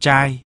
trai.